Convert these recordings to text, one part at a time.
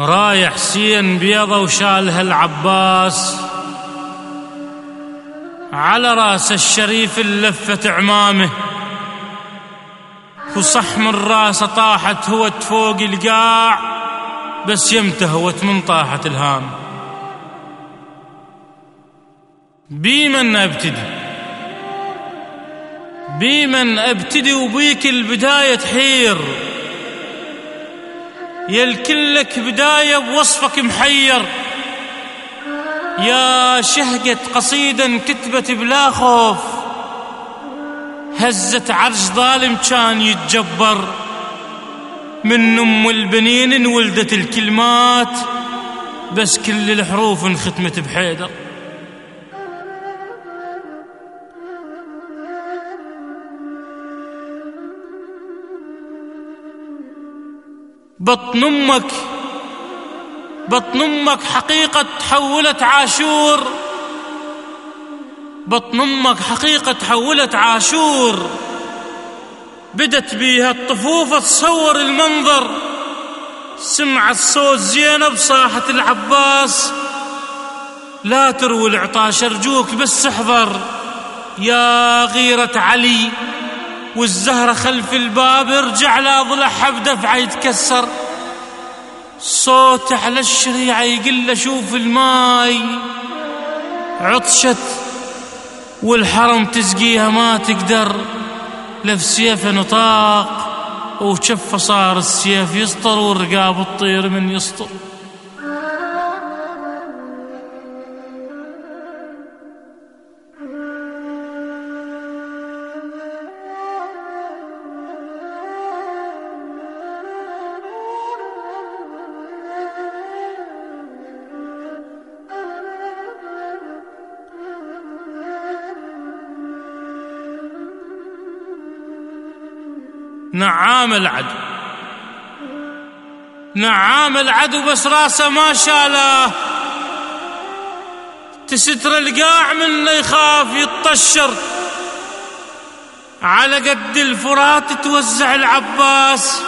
رايح حسين بيضة وشالها العباس. على رأس الشريف اللفة عمامه. وصح من راسه طاحت هوت فوق القاع بس يمته هوت من طاحت الهام. بيمن أبتدي. بيمن أبتدي وبيك البداية تحير. يا الكلك بداية بوصفك محير. يا شهقة قصيدة كتبت بلا خوف. هزت عرش ظالم كان يتجبر. من أم البنين انولدت الكلمات. بس كل الحروف انختمت بحيدر. بطن أمك. بطن أمك حقيقة تحولت عاشور. بطن أمك حقيقة تحولت عاشور. بدت بيها الطفوفة تصور المنظر. سمعت صوت زينب صاحة العباس. لا تروي العطاش أرجوك بس احضر يا غيرة علي. والزهرة خلف الباب ارجع لا ضلعها بدفعة يتكسر. صوت على الشريعة يقل شوف الماي. عطشت والحرم تسقيها ما تقدر. لف سيفه نطاق وشفة صار السيف يسطر والرقاب الطير من يسطر. نعام العدو. نعام العدو بس راسه ما شاله. تستر القاع منه يخاف يطشر على قد الفرات توزع العباس.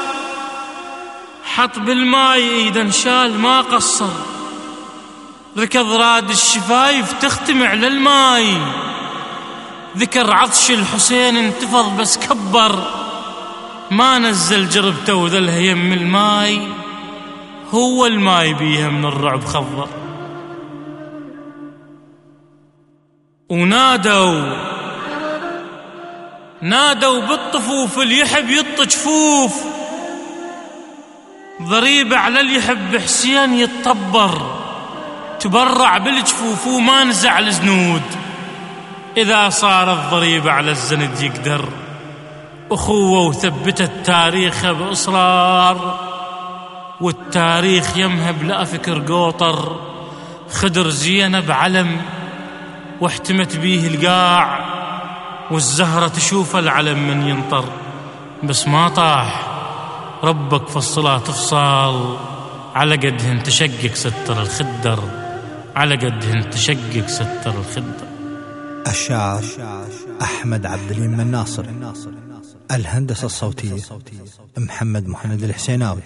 حط بالماي ايدا شال ما قصر. ركض راد الشفايف تختم على الماي ذكر عطش الحسين انتفض بس كبر. ما نزل جربته وذلها يم الماي. هو الماي بيها من الرعب خضر. ونادوا. نادوا بالطفوف اللي يحب يط جفوف ضريبة على اللي يحب حسين يتطبر. تبرع بالجفوف وما نزع الزنود إذا صار الضريبة على الزند يقدر. أخوة وثبتت تاريخه بإصرار والتاريخ يمهب لأفكر قوطر. خدر زينب علم واحتمت بيه القاع والزهرة تشوف العلم من ينطر. بس ما طاح ربك في الصلاة تفصال. على قدهن تشقق ستر الخدر على قدهن تشقق ستر الخدر. الشاعر أحمد عبد المناصر الناصر الهندسة الصوتية محمد محمد الحسيناوي.